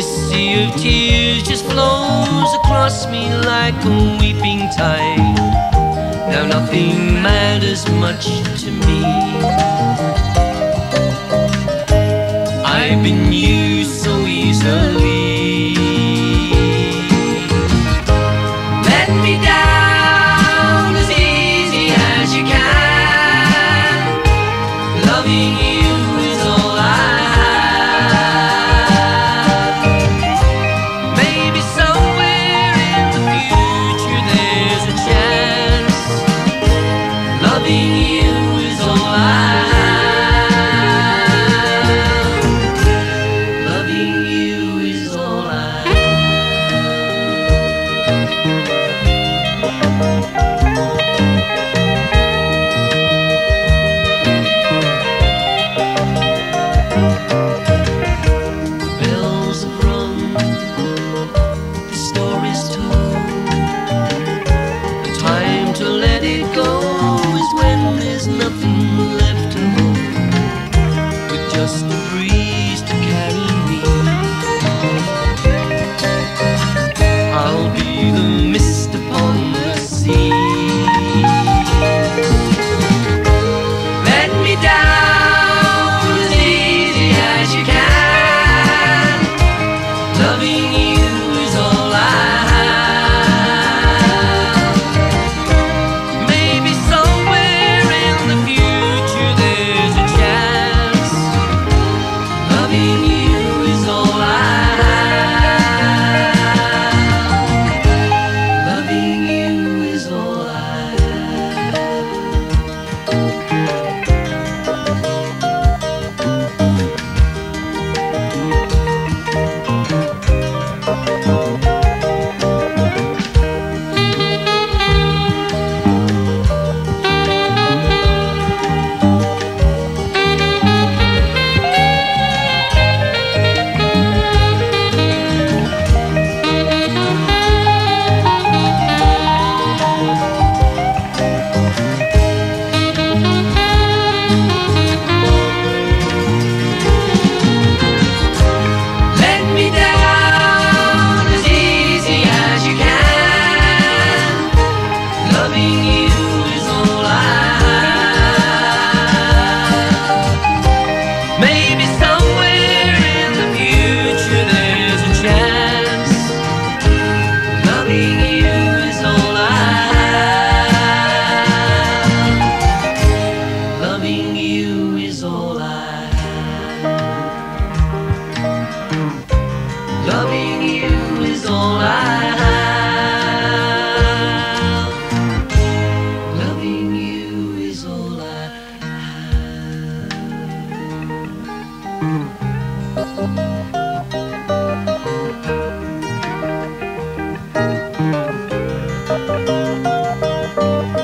This sea of tears just flows across me like a weeping tide. Now nothing matters much to me. I've been used so easily. Thank you.